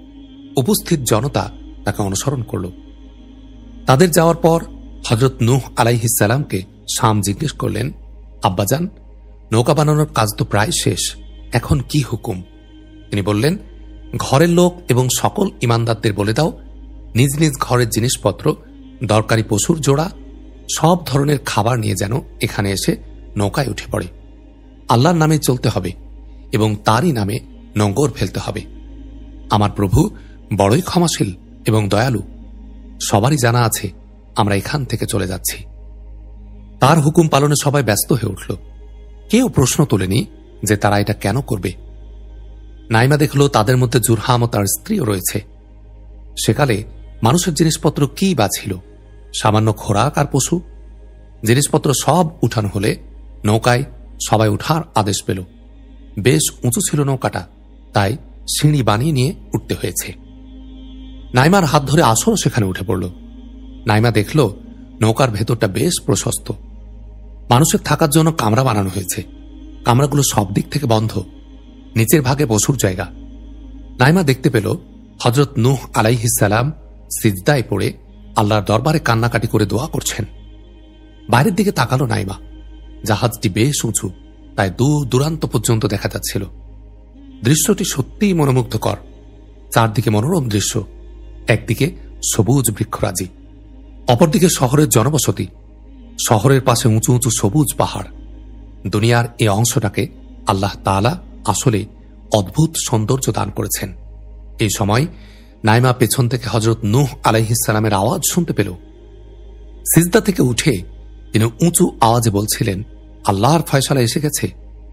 উপস্থিত জনতা তাকে অনুসরণ করল। তাদের যাওয়ার পর হজরত নুহ আলাইহিসাল্লামকে শাম জিজ্ঞেস করলেন, আব্বাজান, নৌকা বানানোর কাজ তো প্রায় শেষ, এখন কি হুকুম? তিনি বললেন, ঘরের লোক এবং সকল ইমানদারদের বলে দাও, নিজ নিজ ঘরের জিনিসপত্র, দরকারি পশুর জোড়া, সব ধরনের খাবার নিয়ে যেন এখানে এসে নৌকায় উঠে পড়ে। আল্লাহর নামে চলতে হবে এবং তারই নামে নঙ্গর ফেলতে হবে। আমার প্রভু বড়ই ক্ষমাশীল এবং দয়ালু। সবারই জানা আছে, আমরা এখান থেকে চলে যাচ্ছি। তার হুকুম পালনে সবাই ব্যস্ত হয়ে উঠল। কেউ প্রশ্ন তোলেনি যে তারা এটা কেন করবে। নাইমা দেখল তাদের মধ্যে জুরহাম ও তার স্ত্রীও রয়েছে। সেকালে মানুষের জিনিসপত্র কি বা ছিল? সামান্য খোরাক আর পশু? জিনিসপত্র সব উঠানো হলে নৌকায় সবাই উঠার আদেশ পেল। বেশ উঁচু ছিল নৌকাটা। তাই সিঁড়ি বানিয়ে নিয়ে উঠতে হয়েছে। নাইমার হাত ধরে আসরও সেখানে উঠে পড়ল। নাইমা দেখল নৌকার ভেতরটা বেশ প্রশস্ত। মানুষের থাকার জন্য কামরা বানানো হয়েছে। কামরাগুলো সব দিক থেকে বন্ধ। নিচের ভাগে বসুর জায়গা। নাইমা দেখতে পেল হজরত নুহ আলাইহিসাল্লাম সিজদায় পড়ে আল্লাহর দরবারে কান্নাকাটি করে দোয়া করছেন। বাইরের দিকে তাকালো নাইমা। জাহাজটি বেশ উঁচু, তাই দূর দূরান্ত পর্যন্ত দেখা যাচ্ছিল। দৃশ্যটি সত্যিই মনোমুগ্ধকর। চারদিকে মনোরম দৃশ্য, একদিকে সবুজ বৃক্ষরাজি, অপরদিকে শহরের জনবসতি, শহরের পাশে উঁচু উঁচু সবুজ পাহাড়। দুনিয়ার এ অংশটাকে আল্লাহ তালা আসলে অদ্ভুত সৌন্দর্য দান করেছেন। এই সময় নাইমা পেছন থেকে হজরত নুহ আলাইহিসালামের আওয়াজ শুনতে পেল। সিজদা থেকে উঠে তিনি উঁচু আওয়াজে বলছিলেন, আল্লাহর ফয়সালা এসে গেছে।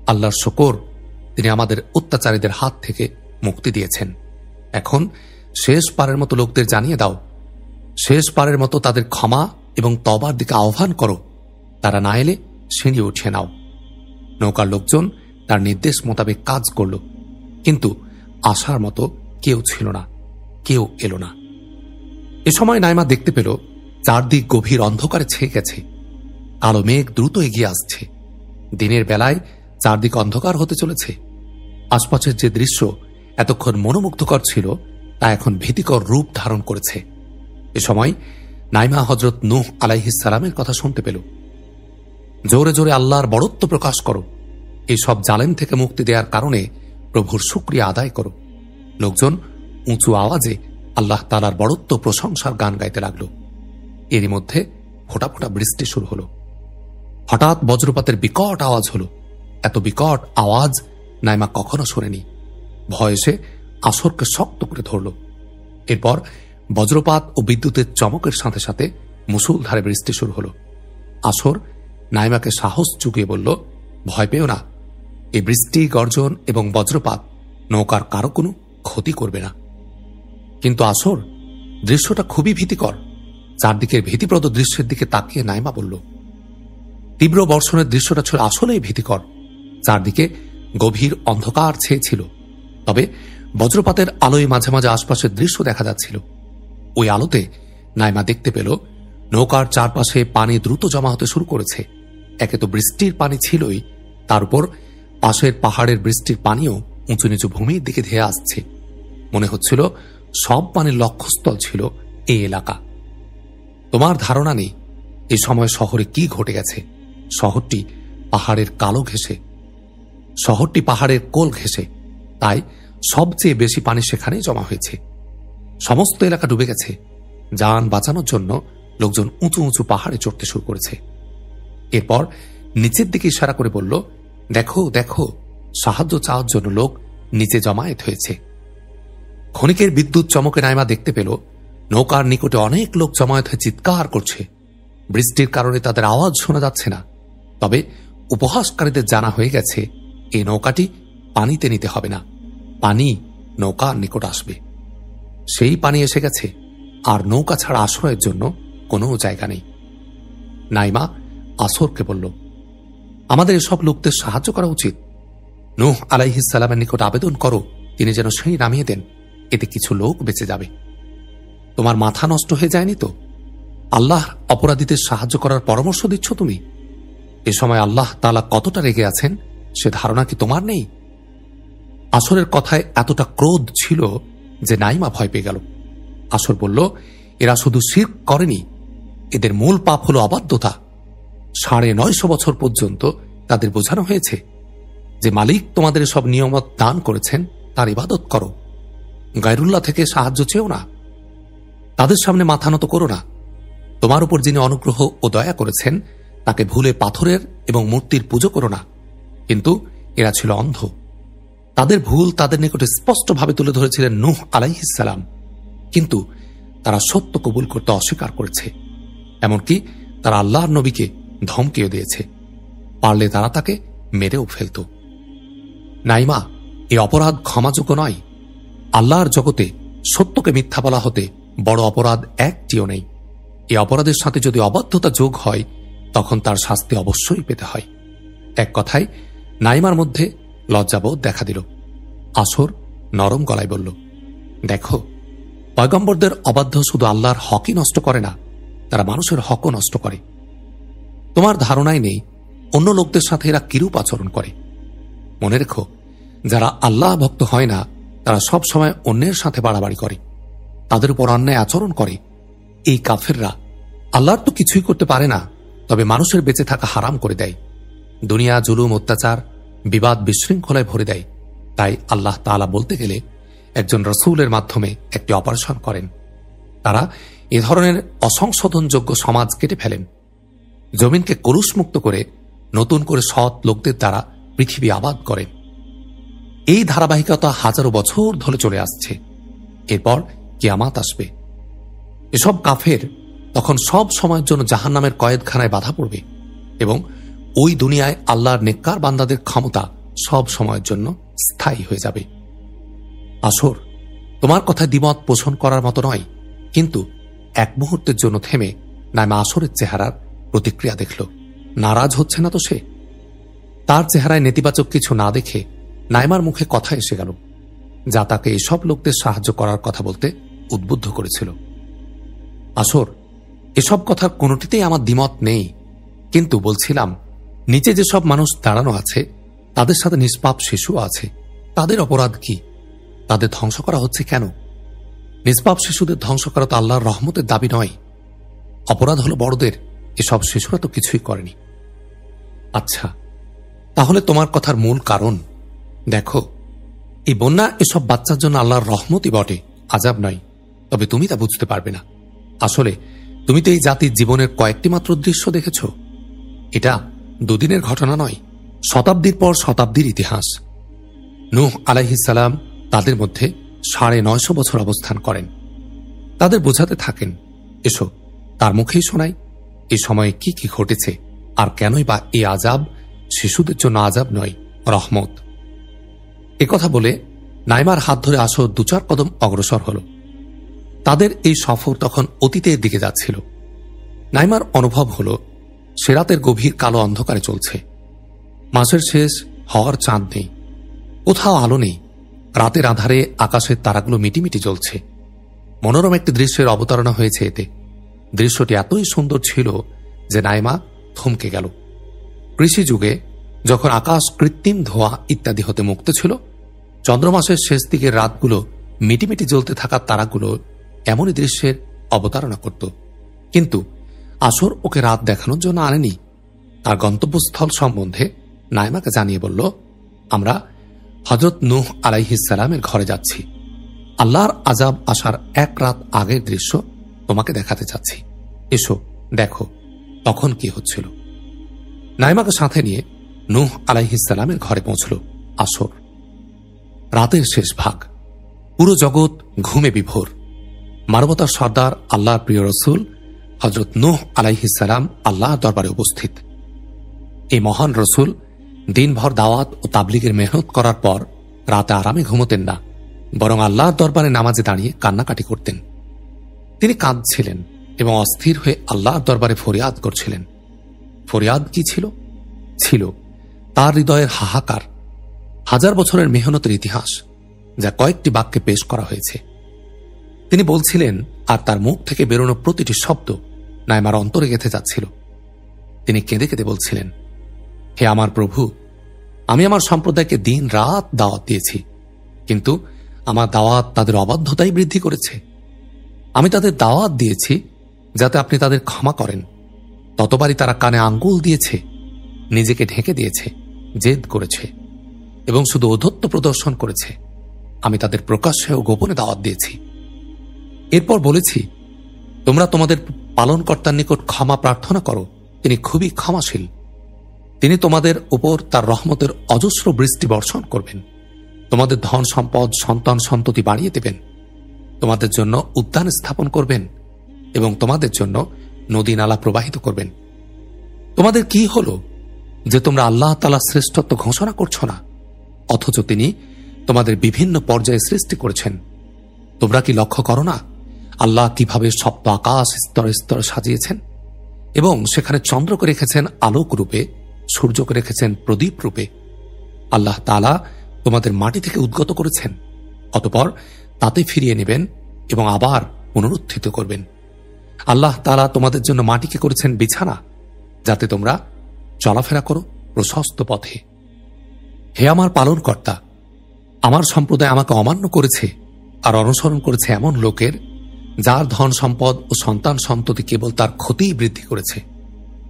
আল্লাহর শকর তিনি আমাদের অত্যাচারীদের হাত থেকে মুক্তি দিয়েছেন। এখন শেষ পারের মতো লোকদের জানিয়ে দাও। শেষ পারের মতো তাদের ক্ষমা এবং তবার দিকে আহ্বান করো। তারা না এলে সিঁড়ি উঠিয়ে নাও। নৌকার লোকজন তার নির্দেশ মোতাবেক কাজ করল। কিন্তু আসার মতো কেউ ছিল না। কেউ এলো না। এ সময় নাইমা দেখতে পেল, চারদিক গভীর অন্ধকারে ছেয়ে গেছে। কালো মেঘ দ্রুত এগিয়ে আসছে। দিনের বেলায় চারদিক অন্ধকার হতে চলেছে। আশপাশের যে দৃশ্য এতক্ষণ মনোমুগ্ধকর ছিল, তা এখন ভীতিকর রূপ ধারণ করেছে। এ সময় নাইমা হজরত নুহ আলাইহিসালামের কথা শুনতে পেল। জোরে জোরে আল্লাহর বড়ত্ব প্রকাশ করো। এই সব জালেম থেকে মুক্তি দেওয়ার কারণে প্রভুর শুক্রিয়া আদায় করো। লোকজন উঁচু আওয়াজে আল্লাহ তালার বড়ত্ব প্রশংসার গান গাইতে লাগল। এরই মধ্যে ফোটা ফোটা বৃষ্টি শুরু হল। হঠাৎ বজ্রপাতের বিকট আওয়াজ হল। এত বিকট আওয়াজ নাইমা কখনো শোনেনি। ভয় এসে আসরকে শক্ত করে ধরল। এরপর বজ্রপাত ও বিদ্যুতের চমকের সাথে সাথে মুসুলধারে বৃষ্টি শুরু হল। আসর নাইমাকে সাহস চুকিয়ে বলল, ভয় পেও না। এই বৃষ্টি, গর্জন এবং বজ্রপাত নৌকার কারও কোনো ক্ষতি করবে না। কিন্তু আসর দৃশ্যটা খুবই ভীতিকর। চারদিকের ভীতিপ্রদ দৃশ্যের দিকে তাকিয়ে নাইমা বলল, তীব্র বর্ষণের দৃশ্যটা ছিল আসলেই ভীতিকর। চারদিকে গভীর অন্ধকার ছেয়েছিল। তবে বজ্রপাতের আলোয় মাঝে মাঝে আশপাশের দৃশ্য দেখা যাচ্ছিল। ওই আলোতে নাইমা দেখতে পেল, নৌকার চারপাশে পানি দ্রুত জমা হতে শুরু করেছে। একে তো বৃষ্টির পানি ছিলই, তার উপর পাশের পাহাড়ের বৃষ্টির পানিও উঁচু নিচু ভূমির দিকে ধেয়ে আসছে। মনে হচ্ছিল সব পানির লক্ষ্যস্থল ছিল এই এলাকা। তোমার ধারণা নেই এই সময় শহরে কি ঘটে গেছে? শহরটি পাহাড়ের কালো ঘেসে শহরটি পাহাড়ের কোল ঘেসে তাই সবচেয়ে বেশি পানি সেখানে জমা হয়েছে। সমস্ত এলাকা ডুবে গেছে। যান বাঁচানোর জন্য লোকজন উঁচু উঁচু পাহাড়ে চড়তে শুরু করেছে। এরপর নিচের দিকে ইশারা করে বলল, দেখো দেখো, সাহায্য চাওয়ার জন্য লোক নিচে জমায়েত হয়েছে। ক্ষণিকের বিদ্যুৎ চমকে নাইমা দেখতে পেল, নৌকার নিকটে অনেক লোক জমায়েত হয়ে চিৎকার করছে। বৃষ্টির কারণে তাদের আওয়াজ শোনা যাচ্ছে না, তবে উপহাসকারীদের জানা হয়ে গেছে এই নৌকাটি পানিতে নিতে হবে না। পানি নৌকার নিকট আসবে। সেই পানি এসে গেছে, আর নৌকা ছাড়া আশ্রয়ের জন্য কোনো জায়গা নেই। নাইমা আসরকে বলল, আমাদের এসব লোকদের সাহায্য করা উচিত। নুহ আলাইহিসালামের নিকট আবেদন করো, তিনি যেন সেই নামিয়ে দেন। এতে কিছু লোক বেঁচে যাবে। তোমার মাথা নষ্ট হয়ে যায়নি তো? আল্লাহ অপরাধীদের সাহায্য করার পরামর্শ দিচ্ছ তুমি? এ সময় আল্লাহ তালা কতটা রেগে আছেন সে ধারণা কি তোমার নেই? আসরের কথায় এতটা ক্রোধ ছিল যে নাইমা ভয় পেয়ে গেল। আসর বলল, এরা শুধু শির করেনি, এদের মূল পাপ হল অবাধ্যতা। সাড়ে নয়শো বছর পর্যন্ত তাদের বোঝানো হয়েছে যে মালিক তোমাদের সব নিয়মত দান করেছেন, তার ইবাদত করো। গায়রুল্লাহ থেকে সাহায্য চেয়েও না। তাদের সামনে মাথা নত করো না। তোমার উপর যিনি অনুগ্রহ ও দয়া করেছেন, তাকে ভুলে পাথরের এবং মূর্তির পুজো করো না। কিন্তু এরা ছিল অন্ধ। তাদের ভুল তাদের নিকটে স্পষ্টভাবে তুলে ধরেছিলেন নুহ আলাইহিসালাম কিন্তু তারা সত্য কবুল করতে অস্বীকার করেছে। এমনকি তারা আল্লাহর নবীকে ধমকিও দিয়েছে। পারলে তারা তাকে মেরেও ফেলত। নাইমা এই অপরাধ ক্ষমাযোগ্য নয়। আল্লাহর জগতে সত্যকে মিথ্যা বলা হতে বড় অপরাধ একটিও নেই। এই অপরাধের সাথে যদি অবাধ্যতা যোগ হয়, তখন তার শাস্তি অবশ্যই পেতে হয়। এক কথায় নাইমার মধ্যে লজ্জাবোধ দেখা দিল। আসর নরম গলায় বলল, দেখো, পয়গম্বরদের অবাধ্য শুধু আল্লাহর হকই নষ্ট করে না, তারা মানুষের হকও নষ্ট করে। তোমার ধারণাই নেই, অন্য লোকদের সাথে এরা কিরূপ আচরণ করে। মনে রেখো, যারা আল্লাহ ভক্ত হয় না, তারা সব সময় অন্যের সাথে বাড়াবাড়ি করে। তাদের উপর অন্যায় আচরণ করে। এই কাফেররা আল্লাহর তো কিছুই করতে পারে না, তবে মানুষের বেঁচে থাকা হারাম করে দেয়। দুনিয়া, জুলুম, অত্যাচার বিবাদ বিশৃঙ্খলায় ভরে দেয়। তাই আল্লাহ তালা বলতে গেলে একজন রসুলের মাধ্যমে একটি অপারেশন করেন। তারা এ ধরনের অসংশোধনযোগ্য সমাজ কেটে ফেলেন। জমিনকে কলুষমুক্ত করে নতুন করে সৎ লোকদের দ্বারা পৃথিবী আবাদ করেন এই ধারাবাহিকতা হাজারো বছর ধরে চলে আসছে। এরপর কেয়ামাত আসবে। এসব কাফের তখন সব সময়ের জন্য জাহান নামের কয়েদখানায় বাধা পড়বে এবং ওই দুনিয়ায় আল্লাহর নেককার বান্দাদের ক্ষমতা সব সময়ের জন্য স্থায়ী হয়ে যাবে। আসর, তোমার কথা দ্বিমত পোষণ করার মতো নয়, কিন্তু এক মুহূর্তের জন্য থেমে নাইমা আসরের চেহারার প্রতিক্রিয়া দেখল। নারাজ হচ্ছে না তো সে? তার চেহারায় নেতিবাচক কিছু না দেখে নাইমার মুখে কথা এসে গেল, যা তাকে এসব লোকদের সাহায্য করার কথা বলতে উদ্বুদ্ধ করেছিল। আসর, এসব কথার কোনোটিতেই আমার দ্বিমত নেই, কিন্তু বলছিলাম নিচে যেসব মানুষ দাঁড়ানো আছে, তাদের সাথে নিষ্পাপ শিশু আছে। তাদের অপরাধ কি? তাদের ধ্বংস করা হচ্ছে কেন? নিষ্পাপ শিশুদের ধ্বংস করা তো আল্লাহর রহমতের দাবি নয়। অপরাধ হলো বড়দের, এসব শিশুরা তো কিছুই করেনি। আচ্ছা তাহলে তোমার কথার মূল কারণ? দেখো, এই বন্যা, এসব বাচ্চার জন্য আল্লাহর রহমতই বটে, আজাব নয়। তবে তুমি তা বুঝতে পারবে না। আসলে, তুমি তো এই জাতির জীবনের কয়েকটি মাত্র দৃশ্য দেখেছ। এটা দুদিনের ঘটনা নয়, শতাব্দীর পর শতাব্দীর ইতিহাস। নুহ আলাইহিসাল্লাম তাদের মধ্যে সাড়ে নয়শো বছর অবস্থান করেন। তাদের বোঝাতে থাকেন, এসো, তার মুখেই শোনাই, এ সময়ে কি কি ঘটেছে, আর কেনই বা এ আজাব শিশুদের জন্য আজাব নয়, রহমত। কথা বলে নাইমার হাত ধরে আসো দু চার কদম অগ্রসর হল। তাদের এই সফর তখন অতীতের দিকে যাচ্ছিল। নাইমার অনুভব হল সে রাতের গভীর কালো অন্ধকারে চলছে। মাসের শেষ হওয়ার চাঁদ নেই। কোথাও আলো নেই। রাতের আধারে আকাশের তারাগুলো মিটিমিটি জ্বলছে। মনোরম একটি দৃশ্যের অবতারণা হয়েছে এতে। দৃশ্যটি এতই সুন্দর ছিল যে নাইমা থমকে গেল। কৃষি যুগে যখন আকাশ কৃত্রিম ধোয়া ইত্যাদি হতে মুক্ত ছিল, চন্দ্রমাসের শেষ দিকের রাতগুলো মিটিমিটি জ্বলতে থাকা তারাগুলো এমনই দৃশ্যের অবতারণা করত। কিন্তু আসর ওকে রাত দেখানোর জন্য আনেনি। তার গন্তব্যস্থল সম্বন্ধে নাইমাকে জানিয়ে বলল, আমরা হজরত নুহ আলাইহিসালামের ঘরে যাচ্ছি। আল্লাহর আজাব আসার এক রাত আগের দৃশ্য তোমাকে দেখাতে চাচ্ছি। এসো, দেখো তখন কি হচ্ছিল। নাইমাকে সাথে নিয়ে নুহ আলাইহিসালামের ঘরে পৌঁছল আসর। রাতের শেষ ভাগ। পুরো জগৎ ঘুমে বিভোর। মানবতার সর্দার, আল্লাহর প্রিয় রসুল হজরত নুহ আলাইহিসালাম আল্লাহ দরবারে উপস্থিত। এই মহান রসুল দিনভর দাওয়াত ও তাবলিগের মেহনত করার পর রাতে আরামে ঘুমতেন না, বরং আল্লাহর দরবারে নামাজে দাঁড়িয়ে কান্নাকাটি করতেন। তিনি কাঁদছিলেন এবং অস্থির হয়ে আল্লাহর দরবারে ফরিয়াদ করছিলেন। ফরিয়াদ কি ছিল? ছিল তার হৃদয়ের হাহাকার, হাজার বছরের মেহনতের ইতিহাস, যা কয়েকটি বাক্যে পেশ করা হয়েছে। তিনি বলছিলেন, আর তার মুখ থেকে বেরোনো প্রতিটি শব্দ নাইমার অন্তরে গেঁথে যাচ্ছিল। তিনি কেঁদে কেঁদে বলছিলেন, হে আমার প্রভু, আমি আমার সম্প্রদায়কে দিন রাত দাওয়াত দিয়েছি, কিন্তু আমার দাওয়াত তাদের অবাধ্যতাই বৃদ্ধি করেছে। আমি তাদের দাওয়াত দিয়েছি যাতে আপনি তাদের ক্ষমা করেন। ততবারই তারা কানে আঙ্গুল দিয়েছে, নিজেকে ঢেকে দিয়েছে, জেদ করেছে এবং শুধু অধত্ব প্রদর্শন করেছে। আমি তাদের প্রকাশ্যে ও গোপনে দাওয়াত দিয়েছি। এরপর বলেছি, তোমরা তোমাদের পালনকর্তার নিকট ক্ষমা প্রার্থনা করো। তিনি খুবই ক্ষমাশীল। তিনি তোমাদের উপর তার রহমতের অজস্র বৃষ্টি বর্ষণ করবেন। তোমাদের ধন সম্পদ, সন্তান সন্ততি বাড়িয়ে দেবেন। তোমাদের জন্য উদ্যান স্থাপন করবেন এবং তোমাদের জন্য নদী নালা প্রবাহিত করবেন। তোমাদের কি হল যে তোমরা আল্লাহ তালা শ্রেষ্ঠত্ব ঘোষণা করছ না? অথচ তিনি তোমাদের বিভিন্ন পর্যায়ে সৃষ্টি করেছেন। তোমরা কি লক্ষ্য করো না আল্লাহ কীভাবে সপ্ত আকাশ স্তরে স্তরে সাজিয়েছেন এবং সেখানে চন্দ্রকে রেখেছেন আলোক রূপে, সূর্যকে রেখেছেন প্রদীপ রূপে। আল্লাহ তালা তোমাদের মাটি থেকে উদ্গত করেছেন, অতপর তাতে ফিরিয়ে নেবেন এবং আবার পুনরুত্থিত করবেন। আল্লাহ তালা তোমাদের জন্য মাটিকে করেছেন বিছানা, যাতে তোমরা চলাফেরা করো প্রশস্ত পথে। হে আমার পালন কর্তা আমার সম্প্রদায় আমাকে অমান্য করেছে আর অনুসরণ করেছে এমন লোকের যার ধন সম্পদ ও সন্তান সন্ততি কেবল তার ক্ষতিই বৃদ্ধি করেছে।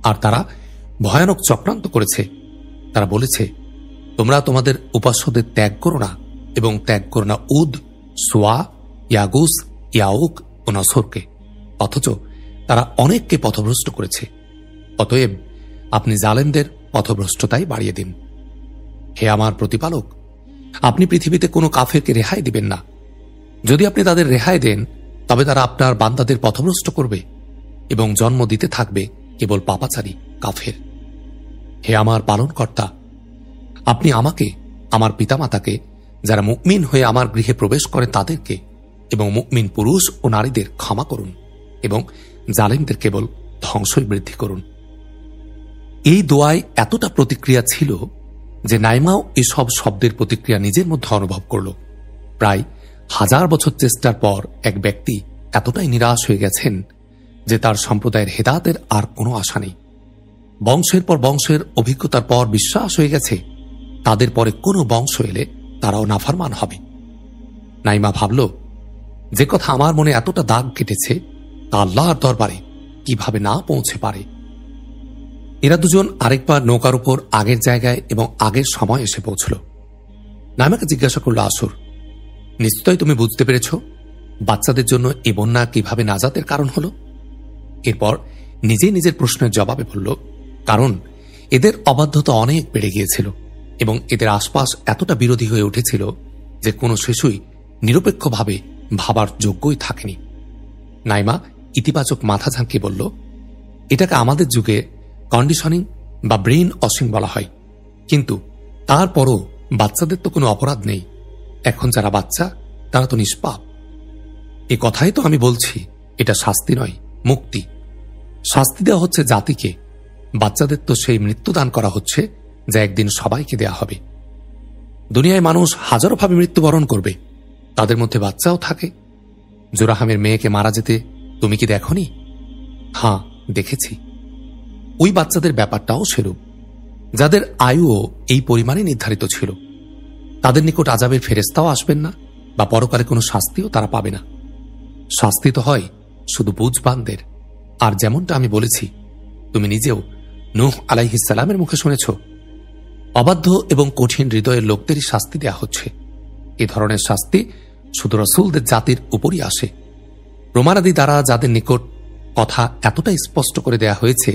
আর তারা ভয়ানক চক্রান্ত করেছে। তারা বলেছে, তোমরা তোমাদের উপাস্যদের ত্যাগ করো না এবং ত্যাগ করো না উদ, সোয়া, ইয়াগুস ইয়াউক ও নসরকে। অথচ তারা অনেককে পথভ্রষ্ট করেছে। অতএব আপনি জালেমদের পথভ্রষ্টতাই বাড়িয়ে দিন। হে আমার প্রতিপালক, আপনি পৃথিবীতে কোনো কাফেরকে রেহাই দিবেন না। যদি আপনি তাদের রেহাই দেন তবে তারা আপনার বান্দাদের পথভ্রষ্ট করবে এবং জন্ম দিতে থাকবে কেবল পাপাচারী, কাফের। হে আমার পালনকর্তা, আপনি আমাকে, আমার পিতামাতাকে, যারা মুকমিন হয়ে আমার গৃহে প্রবেশ করে তাদেরকে এবং মুকমিন পুরুষ ও নারীদের ক্ষমা করুন এবং জালেমদের কেবল ধ্বংসই বৃদ্ধি করুন। এই দোয়ায় এতটা প্রতিক্রিয়া ছিল যে নাইমাও এসব শব্দের প্রতিক্রিয়া নিজের মধ্যে অনুভব করল। প্রায় হাজার বছর চেষ্টার পর এক ব্যক্তি এতটাই নিরাশ হয়ে গেছেন যে তার সম্প্রদায়ের হেদাতের আর কোনো আশা নেই। বংশের পর বংশের অভিজ্ঞতার পর বিশ্বাস হয়ে গেছে, তাদের পরে কোনো বংশ এলে তারাও নাফারমান হবে। নাইমা ভাবল, যে কথা আমার মনে এতটা দাগ কেটেছে, তা আল্লাহর দরবারে কীভাবে না পৌঁছে পারে? এরা দুজন আরেকবার নৌকার উপর আগের জায়গায় এবং আগের সময় এসে পৌঁছল। নাইমাকে জিজ্ঞাসা করল, আসুর নিশ্চয়ই তুমি বুঝতে পেরেছ বাচ্চাদের জন্য এ বন্যা কীভাবে নাজাতের কারণ হল? এরপর নিজেই নিজের প্রশ্নের জবাবে বলল, কারণ এদের অবাধ্যতা অনেক বেড়ে গিয়েছিল এবং এদের আশপাশ এতটা বিরোধী হয়ে উঠেছিল যে কোনো শিশুই নিরপেক্ষভাবে ভাবার যোগ্যই থাকেনি। নাইমা ইতিবাচক মাথা ঝাঁকিয়ে বলল, এটাকে আমাদের যুগে কন্ডিশনিং বা ব্রেইন অসিং বলা হয়। কিন্তু তারপরও বাচ্চাদের তো কোনো অপরাধ নেই। এখন যারা বাচ্চা, তারা তো নিষ্পাপ। এ কথাই তো আমি বলছি, এটা শাস্তি নয়, মুক্তি। শাস্তি দেওয়া হচ্ছে জাতিকে। বাচ্চাদের তো সেই মৃত্যুদান করা হচ্ছে, যা একদিন সবাইকে দেয়া হবে। দুনিয়ায় মানুষ হাজারোভাবে মৃত্যুবরণ করবে। তাদের মধ্যে বাচ্চাও থাকে। জোরাহামের মেয়েকে মারা যেতে তুমি কি দেখনি? হ্যাঁ দেখেছি। ওই বাচ্চাদের ব্যাপারটাও সেরূপ। যাদের আয়ুও এই পরিমাণে নির্ধারিত ছিল। তাদের নিকট আজাবের ফেরেস্তাও আসবেন না, বা পরকালে কোনো শাস্তিও তারা পাবে না। শাস্তি তো হয় শুধু বুঝবানদের আর যেমনটা আমি বলেছি, তুমি নিজেও নুহ আলাইহিসালামের মুখে শুনেছ, অবাধ্য এবং কঠিন হৃদয়ের লোকদেরই শাস্তি দেয়া হচ্ছে। এ ধরনের শাস্তি শুধু রসুলদের জাতির উপরই আসে। প্রমাণাদি দ্বারা যাদের নিকট কথা এতটাই স্পষ্ট করে দেয়া হয়েছে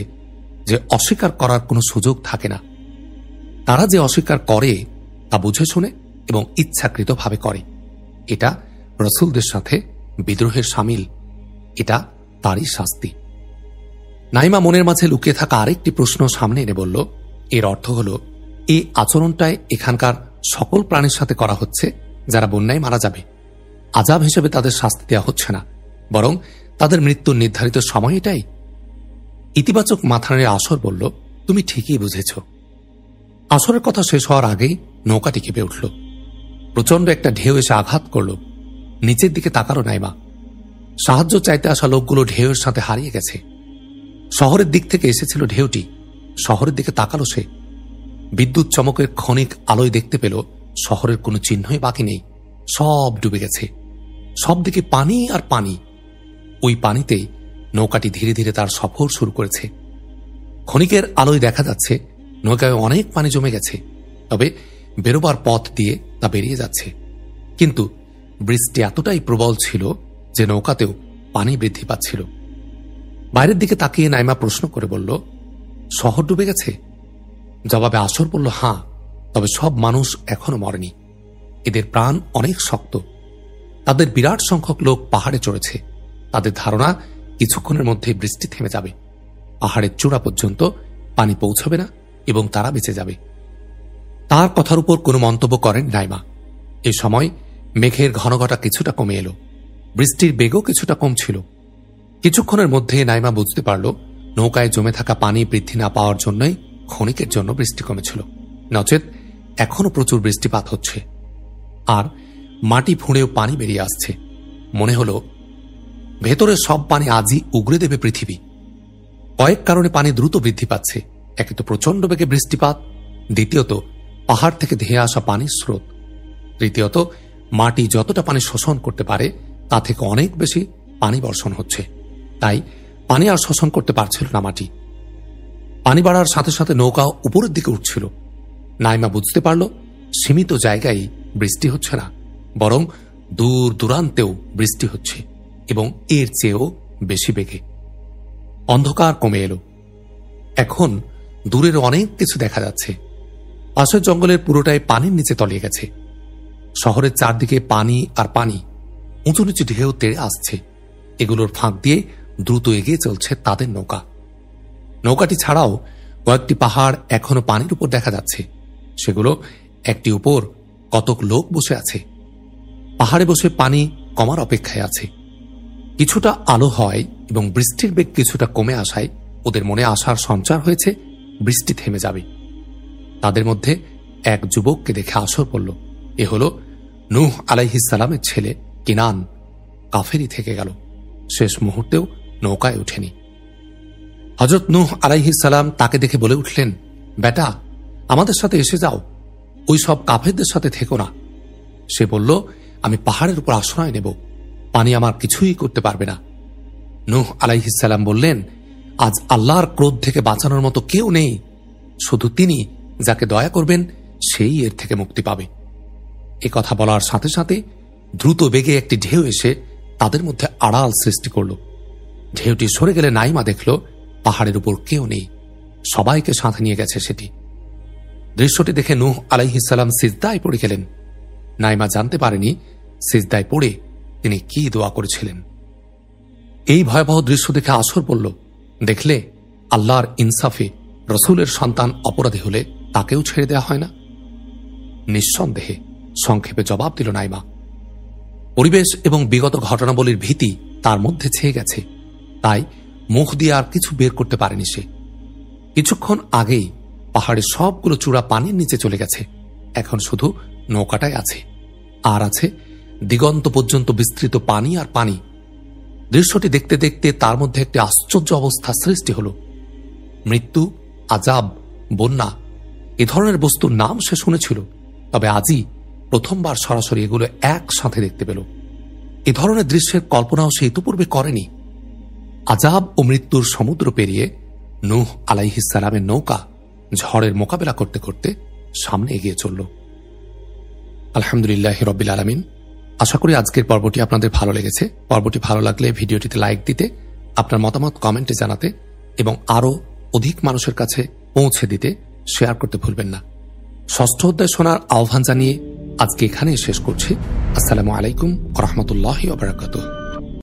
যে অস্বীকার করার কোনো সুযোগ থাকে না। তারা যে অস্বীকার করে তা বুঝে শুনে এবং ইচ্ছাকৃতভাবে করে। এটা রসুলদের সাথে বিদ্রোহের সামিল। এটা তারই শাস্তি। নাইমা মনের মাঝে লুকিয়ে থাকা আরেকটি প্রশ্ন সামনে এনে বলল, এর অর্থ হল, এই আচরণটায় এখানকার সকল প্রাণীর সাথে করা হচ্ছে যারা বন্যায় মারা যাবে। আজাব হিসেবে তাদের শাস্তি দেওয়া হচ্ছে না, বরং তাদের মৃত্যুর নির্ধারিত সময় এটাই। ইতিবাচক মাথানের আসর বলল, তুমি ঠিকই বুঝেছ। আসরের কথা শেষ হওয়ার আগেই নৌকাটি কেঁপে উঠল। প্রচণ্ড একটা ঢেউ এসে আঘাত করল। নিচের দিকে তাকালো নাইমা। সাহায্য চাইতে আসা লোকগুলো ঢেউয়ের সাথে হারিয়ে গেছে। শহরের দিক থেকে এসেছিল ঢেউটি। শহরের দিকে তাকালো সে। বিদ্যুৎ চমকের ক্ষণিক আলোয় দেখতে পেল, শহরের কোনো চিহ্নই বাকি নেই। সব ডুবে গেছে। সব দিকে পানি আর পানি। ওই পানিতেই নৌকাটি ধীরে ধীরে তার সফর শুরু করেছে। ক্ষণিকের আলোয় দেখা যাচ্ছে নৌকায় অনেক পানি জমে গেছে, তবে বেরোবার পথ দিয়ে তা বেরিয়ে যাচ্ছে। কিন্তু বৃষ্টি এতটাই প্রবল ছিল যে নৌকাতেও পানি বৃদ্ধি পাচ্ছিল। বাইরের দিকে তাকিয়ে নাইমা প্রশ্ন করে বলল, শহর ডুবে গেছে? জবাবে আসর বলল হাঁ তবে সব মানুষ এখনও মরেনি। এদের প্রাণ অনেক শক্ত। তাদের বিরাট সংখ্যক লোক পাহাড়ে চড়েছে। তাদের ধারণা কিছুক্ষণের মধ্যে বৃষ্টি থেমে যাবে। পাহাড়ের চূড়া পর্যন্ত পানি পৌঁছবে না। এবং তারা বেঁচে যাবে। তার কথার উপর কোনো মন্তব্য করেন নাইমা। এ সময় মেঘের ঘনঘটা কিছুটা কমে এলো। বৃষ্টির বেগও কিছুটা কম ছিল। কিছুক্ষণের মধ্যে নাইমা বুঝতে পারল, নৌকায় জমে থাকা পানি বৃদ্ধি না পাওয়ার জন্যই ক্ষণিকের জন্য বৃষ্টি কমেছিল। নচেত এখনও প্রচুর বৃষ্টিপাত হচ্ছে। আর মাটি ফুঁড়েও পানি বেরিয়ে আসছে। মনে হল, ভেতরের সব পানি আজই উগড়ে দেবে পৃথিবী। কয়েক কারণে পানি দ্রুত বৃদ্ধি পাচ্ছে। একে তো প্রচণ্ড বেগে বৃষ্টিপাত, দ্বিতীয়ত পাহাড় থেকে ধেয়ে আসা পানির স্রোত, তৃতীয়ত মাটি যতটা পানি শোষণ করতে পারে, তা থেকে অনেক বেশি পানি বর্ষণ হচ্ছে। তাই পানি আর শোষণ করতে পারছিল না মাটি। পানি বাড়ার সাথে সাথে নৌকা উপরের দিকে উঠছিল। নাইমা বুঝতে পারল, সীমিত জায়গায় বৃষ্টি হচ্ছে না, বরং দূর দূরান্তেও বৃষ্টি হচ্ছে এবং এর চেয়েও বেশি বেগে। অন্ধকার কমে এলো। এখন দূরের অনেক কিছু দেখা যাচ্ছে। পাশের জঙ্গলের পুরোটাই পানির নিচে তলিয়ে গেছে। শহরের চারদিকে পানি আর পানি, উঁচু নিচু ঢেউ তেড়ে আসছে। এগুলোর ফাঁক দিয়ে দ্রুত এগিয়ে চলছে তাদের নৌকা। নৌকাটি ছাড়াও কয়েকটি পাহাড় এখনও পানির উপর দেখা যাচ্ছে। সেগুলো একটি উপর কতক লোক বসে আছে। পাহাড়ে বসে পানি কমার অপেক্ষায় আছে। কিছুটা আলো হয় এবং বৃষ্টির বেগ কিছুটা কমে আসায় ওদের মনে আসার সঞ্চার হয়েছে বৃষ্টি থেমে যাবে। তাদের মধ্যে এক যুবককে দেখে আসর পড়ল। এ হল নুহ আলাইহিসালামের ছেলে কিনান। কাফেরি থেকে গেল। শেষ মুহূর্তেও নৌকায় ওঠেনি। হজরত নুহ আলাইহিসাল্লাম তাকে দেখে বলে উঠলেন, বেটা, আমাদের সাথে এসে যাও। ওই সব কাফেরদের সাথে থেকো না। সে বলল, আমি পাহাড়ের উপর আশ্রয় নেব। পানি আমার কিছুই করতে পারবে না। নুহ আলাইহিসাল্লাম বললেন আজ আল্লাহর ক্রোধ থেকে বাঁচানোর মতো কেউ নেই। শুধু তিনি যাকে দয়া করবেন, সেই এর থেকে মুক্তি পাবে। এ কথা বলার সাথে সাথে দ্রুত বেগে একটি ঢেউ এসে তাদের মধ্যে আড়াল সৃষ্টি করল। ঢেউটি সরে গেলে নাইমা দেখল, পাহাড়ের উপর কেউ নেই। সবাইকে সাথে নিয়ে গেছে সেটি। দৃশ্যটি দেখে নুহ আলাইহিসাল্লাম সিজদায় পড়ে গেলেন। নাইমা জানতে পারেনি সিজদায় পড়ে তিনি কি দোয়া করেছিলেন। এই ভয়াবহ দৃশ্য দেখে আসর বলল দেখলে আল্লাহর ইনসাফে রসুলের সন্তান অপরাধী হলে তাকেও ছেড়ে দেওয়া হয় না? নিঃসন্দেহে সংক্ষেপে জবাব দিল নাইমা। পরিবেশ এবং বিগত ঘটনাবলীর ভীতি তার মধ্যে ছেয়ে গেছে। তাই মুখ দিয়ে আর কিছু বের করতে পারেনি সে। কিছুক্ষণ আগেই পাহাড়ের সবগুলো চূড়া পানির নিচে চলে গেছে। এখন শুধু নৌকাটাই আছে। আর আছে দিগন্ত পর্যন্ত বিস্তৃত পানি আর পানি। দৃশ্যটি দেখতে দেখতে তার মধ্যে একটি আশ্চর্য অবস্থা সৃষ্টি হল। মৃত্যু আজাব বন্যা, এ ধরনের বস্তুর নাম সে শুনেছিল, তবে আজই প্রথমবার সরাসরি এগুলো একসাথে দেখতে পেল। এ ধরনের দৃশ্যের কল্পনাও সে ইতিপূর্বে করেনি। আজাব ও মৃত্যুর সমুদ্র পেরিয়ে নূহ আলাইহিসালামের নৌকা ঝড়ের মোকাবেলা করতে করতে সামনে এগিয়ে চলল। আলহামদুলিল্লাহ রবিল আলমিন। আশা করি আজকের পর্বটি আপনাদের ভালো লেগেছে। পর্বটি ভালো লাগলে ভিডিওটিতে লাইক দিতে, আপনার মতামত কমেন্টে জানাতে এবং আরও অধিক মানুষের কাছে পৌঁছে দিতে শেয়ার করতে ভুলবেন না। ষষ্ঠ অধ্যায় শোনার আহ্বান জানিয়ে আজকে এখানেই শেষ করছি। আসসালামু আলাইকুম রহমতুল্লাহ বারাকাতুহ।